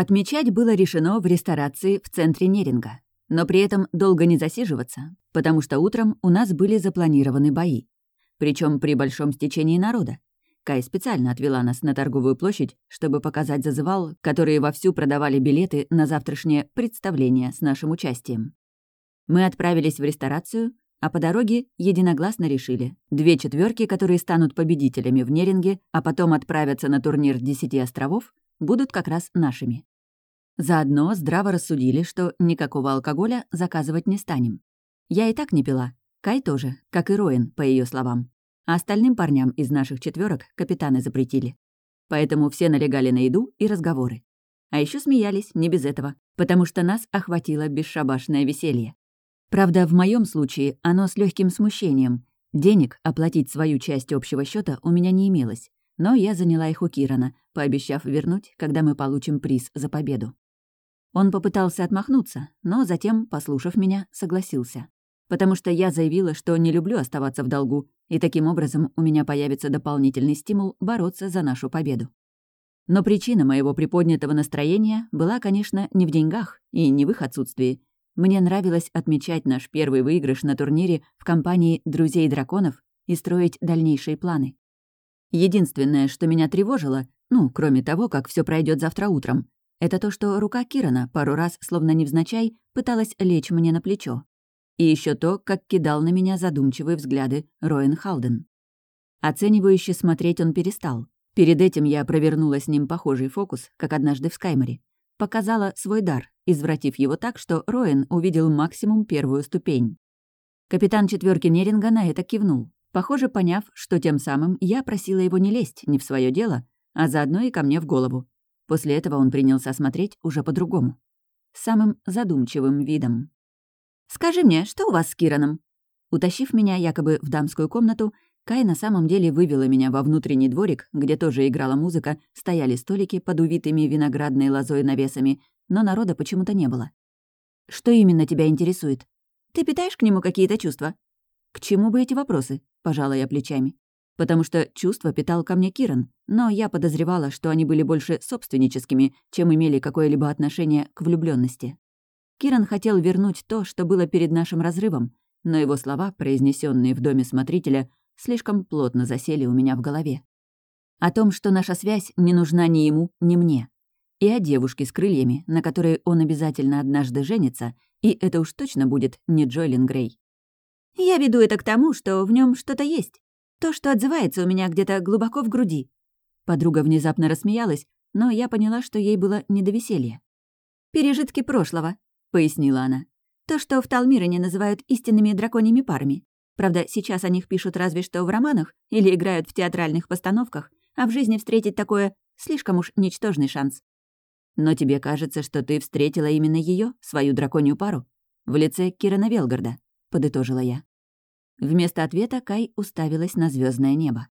Отмечать было решено в ресторации в центре Неринга. Но при этом долго не засиживаться, потому что утром у нас были запланированы бои. Причем при большом стечении народа. Кай специально отвела нас на торговую площадь, чтобы показать зазывал, которые вовсю продавали билеты на завтрашнее представление с нашим участием. Мы отправились в ресторацию, а по дороге единогласно решили. Две четверки, которые станут победителями в Неринге, а потом отправятся на турнир Десяти островов, будут как раз нашими. Заодно здраво рассудили, что никакого алкоголя заказывать не станем. Я и так не пила. Кай тоже, как и Роин, по ее словам. А остальным парням из наших четверок капитаны запретили. Поэтому все налегали на еду и разговоры. А еще смеялись, не без этого, потому что нас охватило бесшабашное веселье. Правда, в моем случае оно с легким смущением. Денег оплатить свою часть общего счета у меня не имелось, но я заняла их у Кирана, пообещав вернуть, когда мы получим приз за победу. Он попытался отмахнуться, но затем, послушав меня, согласился. Потому что я заявила, что не люблю оставаться в долгу, и таким образом у меня появится дополнительный стимул бороться за нашу победу. Но причина моего приподнятого настроения была, конечно, не в деньгах и не в их отсутствии. Мне нравилось отмечать наш первый выигрыш на турнире в компании «Друзей драконов» и строить дальнейшие планы. Единственное, что меня тревожило, ну, кроме того, как все пройдет завтра утром, это то, что рука Кирана пару раз, словно невзначай, пыталась лечь мне на плечо. И еще то, как кидал на меня задумчивые взгляды Роэн Халден. Оценивающе смотреть он перестал. Перед этим я провернула с ним похожий фокус, как однажды в Скайморе. Показала свой дар, извратив его так, что Роэн увидел максимум первую ступень. Капитан четверки Неринга на это кивнул, похоже, поняв, что тем самым я просила его не лезть не в свое дело, а заодно и ко мне в голову. После этого он принялся смотреть уже по-другому. Самым задумчивым видом. «Скажи мне, что у вас с Кираном?» Утащив меня якобы в дамскую комнату, Кай на самом деле вывела меня во внутренний дворик, где тоже играла музыка, стояли столики под увитыми виноградной лозой навесами, но народа почему-то не было. «Что именно тебя интересует? Ты питаешь к нему какие-то чувства?» «К чему бы эти вопросы?» — пожала я плечами потому что чувства питал ко мне Киран, но я подозревала, что они были больше собственническими, чем имели какое-либо отношение к влюбленности. Киран хотел вернуть то, что было перед нашим разрывом, но его слова, произнесенные в доме смотрителя, слишком плотно засели у меня в голове. О том, что наша связь не нужна ни ему, ни мне. И о девушке с крыльями, на которой он обязательно однажды женится, и это уж точно будет не Джойлин Грей. «Я веду это к тому, что в нем что-то есть. То, что отзывается у меня где-то глубоко в груди». Подруга внезапно рассмеялась, но я поняла, что ей было не до веселья. «Пережитки прошлого», — пояснила она. «То, что в Талмирене называют истинными драконьими парами. Правда, сейчас о них пишут разве что в романах или играют в театральных постановках, а в жизни встретить такое — слишком уж ничтожный шанс. Но тебе кажется, что ты встретила именно ее, свою драконью пару, в лице Кирана Велгарда», — подытожила я. Вместо ответа Кай уставилась на звездное небо.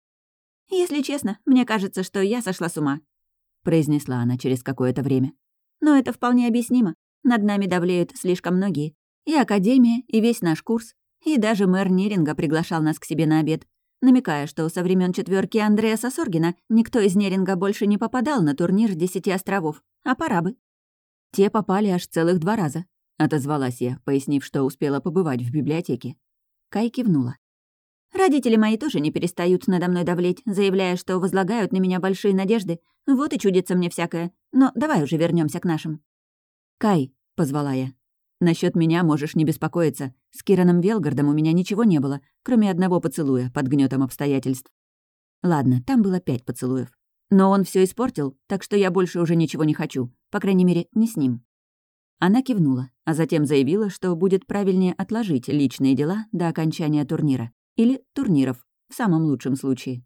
«Если честно, мне кажется, что я сошла с ума», — произнесла она через какое-то время. «Но это вполне объяснимо. Над нами давлеют слишком многие. И Академия, и весь наш курс. И даже мэр Неринга приглашал нас к себе на обед, намекая, что со времен четверки Андреаса Соргина никто из Неринга больше не попадал на турнир Десяти островов, а пора бы. Те попали аж целых два раза, — отозвалась я, пояснив, что успела побывать в библиотеке. Кай кивнула. «Родители мои тоже не перестают надо мной давлеть, заявляя, что возлагают на меня большие надежды. Вот и чудится мне всякое. Но давай уже вернемся к нашим». «Кай», — позвала я. Насчет меня можешь не беспокоиться. С Кираном Велгардом у меня ничего не было, кроме одного поцелуя под гнетом обстоятельств. Ладно, там было пять поцелуев. Но он все испортил, так что я больше уже ничего не хочу. По крайней мере, не с ним. Она кивнула, а затем заявила, что будет правильнее отложить личные дела до окончания турнира. Или турниров, в самом лучшем случае.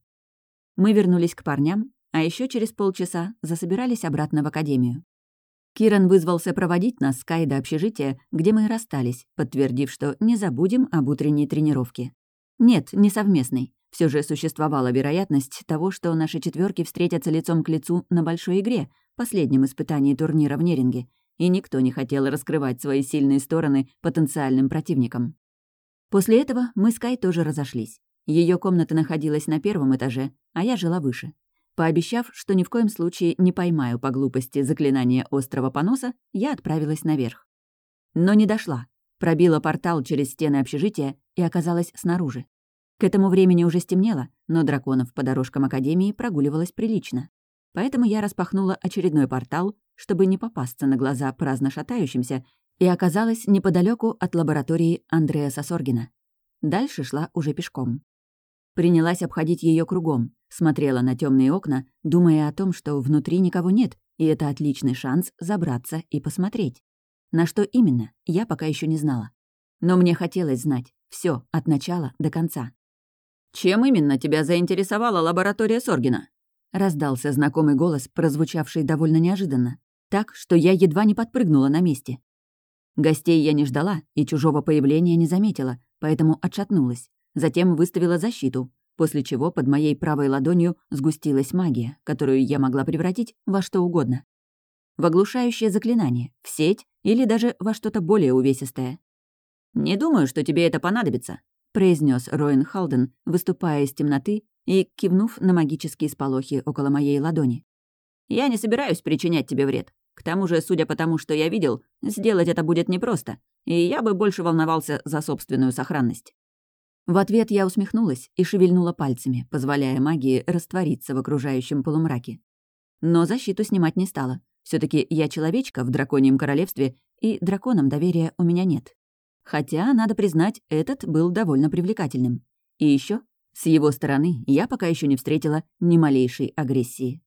Мы вернулись к парням, а еще через полчаса засобирались обратно в академию. Киран вызвался проводить нас с Кай до общежития, где мы и расстались, подтвердив, что не забудем об утренней тренировке. Нет, не совместной. Все же существовала вероятность того, что наши четверки встретятся лицом к лицу на большой игре, последнем испытании турнира в Неринге, и никто не хотел раскрывать свои сильные стороны потенциальным противникам. После этого мы с Кай тоже разошлись. Ее комната находилась на первом этаже, а я жила выше. Пообещав, что ни в коем случае не поймаю по глупости заклинание острого поноса, я отправилась наверх. Но не дошла. Пробила портал через стены общежития и оказалась снаружи. К этому времени уже стемнело, но драконов по дорожкам Академии прогуливалось прилично. Поэтому я распахнула очередной портал, чтобы не попасться на глаза праздно шатающимся, и оказалась неподалеку от лаборатории Андрея Сосоргина. Дальше шла уже пешком. Принялась обходить ее кругом, смотрела на темные окна, думая о том, что внутри никого нет, и это отличный шанс забраться и посмотреть. На что именно, я пока еще не знала. Но мне хотелось знать все от начала до конца. «Чем именно тебя заинтересовала лаборатория Соргина?» Раздался знакомый голос, прозвучавший довольно неожиданно, так, что я едва не подпрыгнула на месте. Гостей я не ждала и чужого появления не заметила, поэтому отшатнулась. Затем выставила защиту, после чего под моей правой ладонью сгустилась магия, которую я могла превратить во что угодно. В оглушающее заклинание, в сеть или даже во что-то более увесистое. «Не думаю, что тебе это понадобится», — произнес Роин Халден, выступая из темноты и кивнув на магические сполохи около моей ладони. «Я не собираюсь причинять тебе вред. К тому же, судя по тому, что я видел, сделать это будет непросто, и я бы больше волновался за собственную сохранность». В ответ я усмехнулась и шевельнула пальцами, позволяя магии раствориться в окружающем полумраке. Но защиту снимать не стала. все таки я человечка в драконьем королевстве, и драконам доверия у меня нет. Хотя, надо признать, этот был довольно привлекательным. И еще с его стороны я пока еще не встретила ни малейшей агрессии.